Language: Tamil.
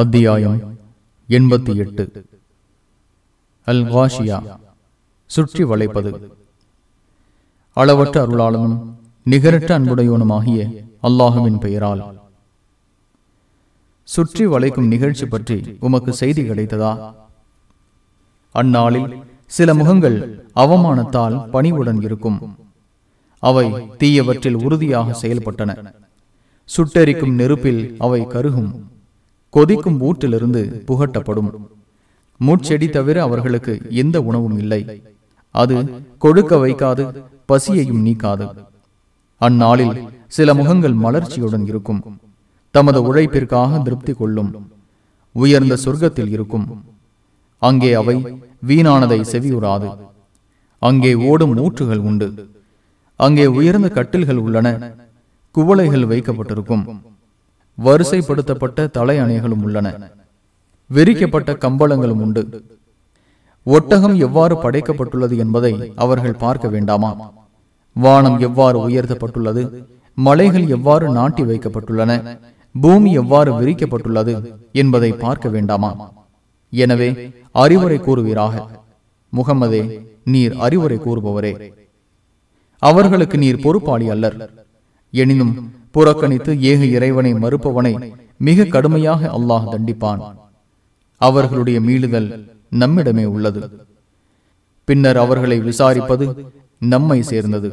அத்தியாயம் எண்பத்தி எட்டு. அல் வாஷியா சுற்றி வளைப்பது. அளவற்ற அருளாளனும் நிகரற்ற அன்புடையவனுமாகிய அல்லாஹுவின் பெயரால். சுற்றி வளைக்கும் நிகழ்ச்சி பற்றி உமக்கு செய்தி கிடைத்ததா? அந்நாளில் சில முகங்கள் அவமானத்தால் பணிவுடன் இருக்கும். அவை தீயவற்றில் உறுதியாக செயல்பட்டன. சுட்டெரிக்கும் நெருப்பில் அவை கருகும். கொதிக்கும் ஊற்றிலிருந்து புகட்டப்படும். முட்செடி தவிர அவர்களுக்கு எந்த உணவும் இல்லை. அது கொழுக்க வைக்காது பசியையும் நீக்காது. அந்நாளில் சில முகங்கள் மலர்ச்சியுடன் இருக்கும். தமது உழைப்பிற்காக திருப்தி கொள்ளும். உயர்ந்த சொர்க்கத்தில் இருக்கும். அங்கே அவை வீணானதை செவியுறாது. அங்கே ஓடும் ஊற்றுகள் உண்டு. அங்கே உயர்ந்த கட்டில்கள் உள்ளன. குவளைகள் வைக்கப்பட்டிருக்கும். வரிசைப்படுத்தப்பட்ட தலை அணைகளும் உள்ளன. விரிக்கப்பட்ட கம்பளங்களும் உண்டு. ஒட்டகம் எவ்வாறு படைக்கப்பட்டுள்ளது என்பதை அவர்கள் பார்க்க வேண்டாமா? வானம் எவ்வாறு உயர்த்தப்பட்டுள்ளது? மலைகள் எவ்வாறு நாட்டி வைக்கப்பட்டுள்ளன? பூமி எவ்வாறு விரிக்கப்பட்டுள்ளது என்பதை பார்க்க வேண்டாமா? எனவே அறிவுரை கூறுவீராக. முகமதே நீர் அறிவுரை கூறுபவரே. அவர்களுக்கு நீர் பொறுப்பாளி அல்லர். எனினும் புறக்கணித்து ஏக இறைவனை மறுப்பவனை மிக கடுமையாக அல்லாஹ் தண்டிப்பான். அவர்களுடைய மீளுதல் நம்மிடமே உள்ளது. பின்னர் அவர்களை விசாரிப்பது நம்மை சேர்ந்தது.